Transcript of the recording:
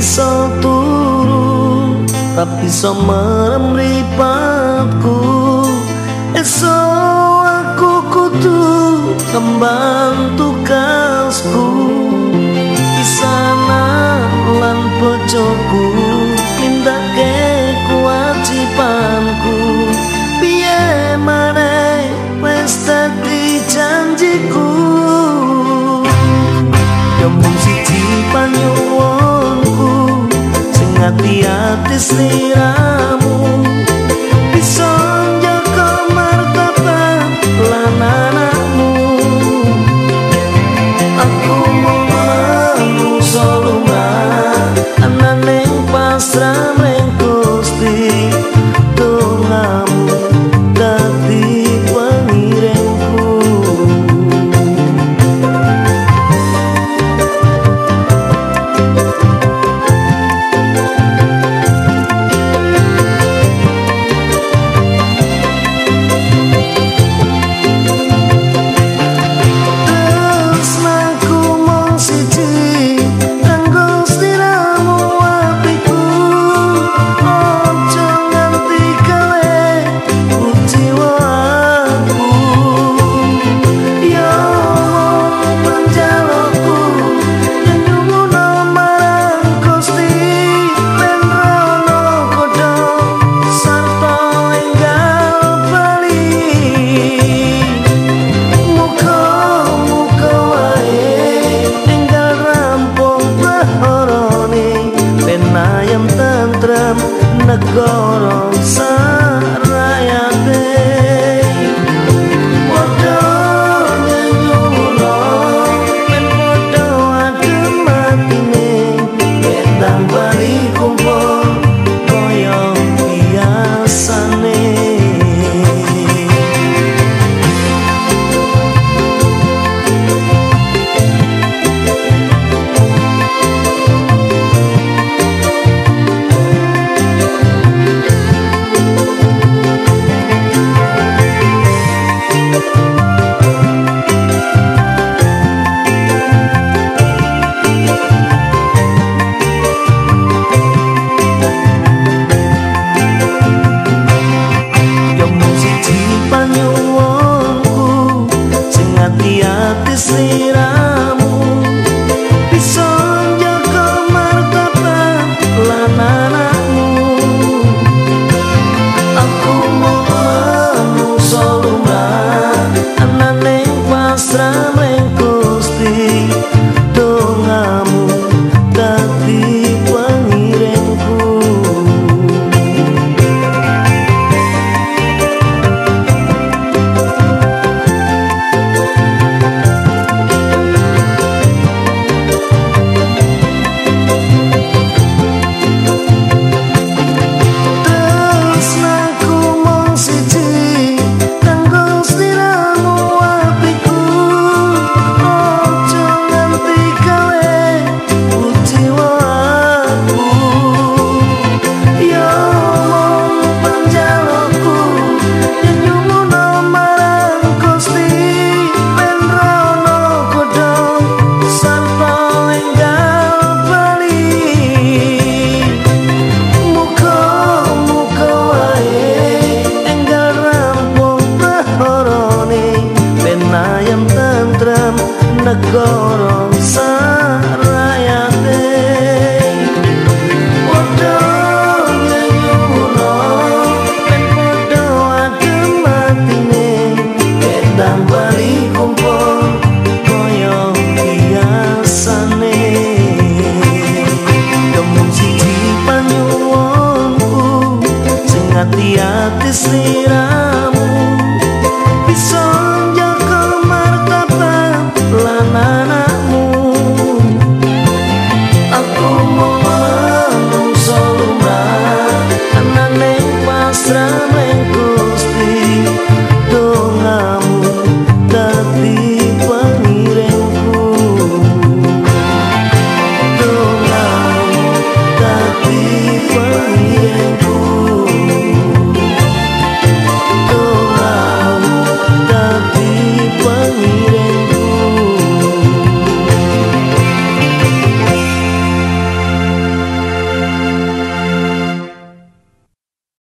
bisa turu Tapi so meripatku esok aku kutu kembang tukasku strano